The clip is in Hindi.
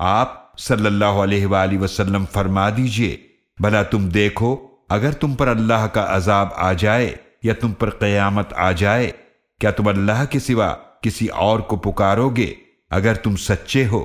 आप सल्लल्लाहु अलैहि वसल्लम फरमा दीजिए, भला तुम देखो, अगर तुम पर अल्लाह का अजाब आ जाए या तुम पर कयामत आ जाए, क्या तुम अल्लाह के सिवा किसी और को पुकारोगे? अगर तुम सच्चे हो